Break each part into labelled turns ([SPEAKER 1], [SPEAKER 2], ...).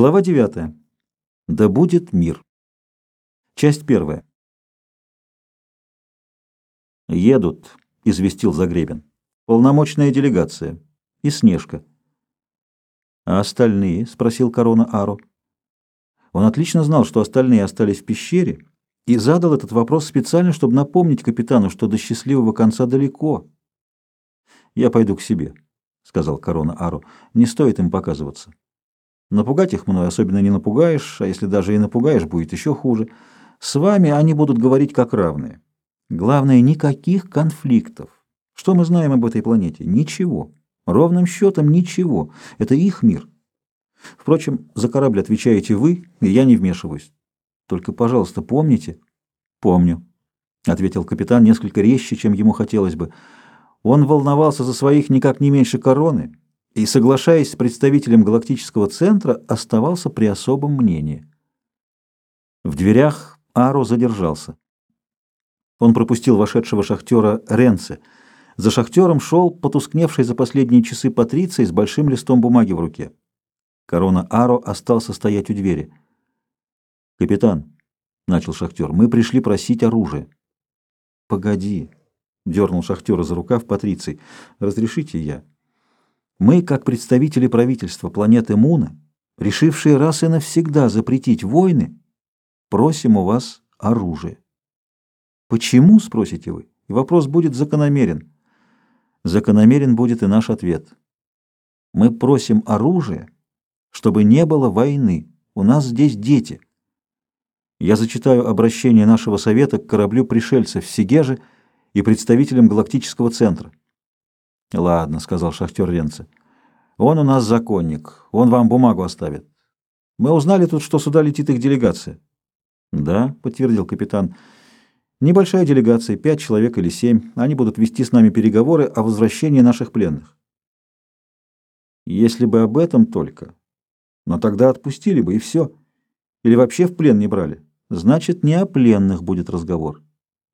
[SPEAKER 1] Глава 9. Да будет мир. Часть первая. «Едут», — известил Загребин. «Полномочная делегация. И Снежка». «А остальные?» — спросил Корона Ару. Он отлично знал, что остальные остались в пещере, и задал этот вопрос специально, чтобы напомнить капитану, что до счастливого конца далеко. «Я пойду к себе», — сказал Корона Ару. «Не стоит им показываться». Напугать их мной особенно не напугаешь, а если даже и напугаешь, будет еще хуже. С вами они будут говорить как равные. Главное, никаких конфликтов. Что мы знаем об этой планете? Ничего. Ровным счетом ничего. Это их мир. Впрочем, за корабль отвечаете вы, и я не вмешиваюсь. Только, пожалуйста, помните. Помню, — ответил капитан несколько резче, чем ему хотелось бы. Он волновался за своих никак не меньше короны и, соглашаясь с представителем галактического центра, оставался при особом мнении. В дверях Аро задержался. Он пропустил вошедшего шахтера Ренце. За шахтером шел потускневший за последние часы Патриций с большим листом бумаги в руке. Корона Аро остался стоять у двери. «Капитан», — начал шахтер, — «мы пришли просить оружие». «Погоди», — дернул шахтера за рукав Патриций, — «разрешите я». Мы, как представители правительства планеты Муна, решившие раз и навсегда запретить войны, просим у вас оружие. Почему, спросите вы? И вопрос будет закономерен. Закономерен будет и наш ответ. Мы просим оружие, чтобы не было войны. У нас здесь дети. Я зачитаю обращение нашего совета к кораблю пришельцев в Сигеже и представителям галактического центра. Ладно, сказал шахтер Ренце. Он у нас законник. Он вам бумагу оставит. Мы узнали тут, что сюда летит их делегация. Да, подтвердил капитан. Небольшая делегация, пять человек или семь. Они будут вести с нами переговоры о возвращении наших пленных. Если бы об этом только. Но тогда отпустили бы, и все. Или вообще в плен не брали. Значит, не о пленных будет разговор.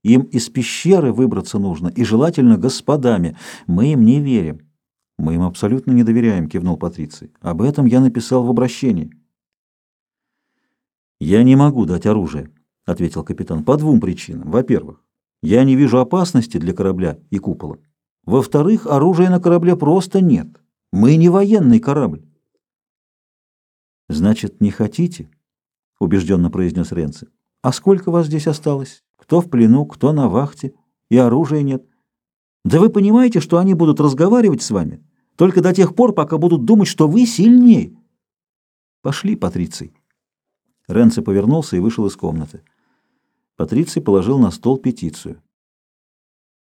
[SPEAKER 1] Им из пещеры выбраться нужно, и желательно господами. Мы им не верим. Мы им абсолютно не доверяем, кивнул Патриций. Об этом я написал в обращении. Я не могу дать оружие, ответил капитан, по двум причинам. Во-первых, я не вижу опасности для корабля и купола. Во-вторых, оружия на корабле просто нет. Мы не военный корабль. Значит, не хотите? убежденно произнес Ренци. А сколько вас здесь осталось? Кто в плену, кто на вахте, и оружия нет. Да вы понимаете, что они будут разговаривать с вами только до тех пор, пока будут думать, что вы сильнее. Пошли, Патриций. Ренци повернулся и вышел из комнаты. Патриций положил на стол петицию.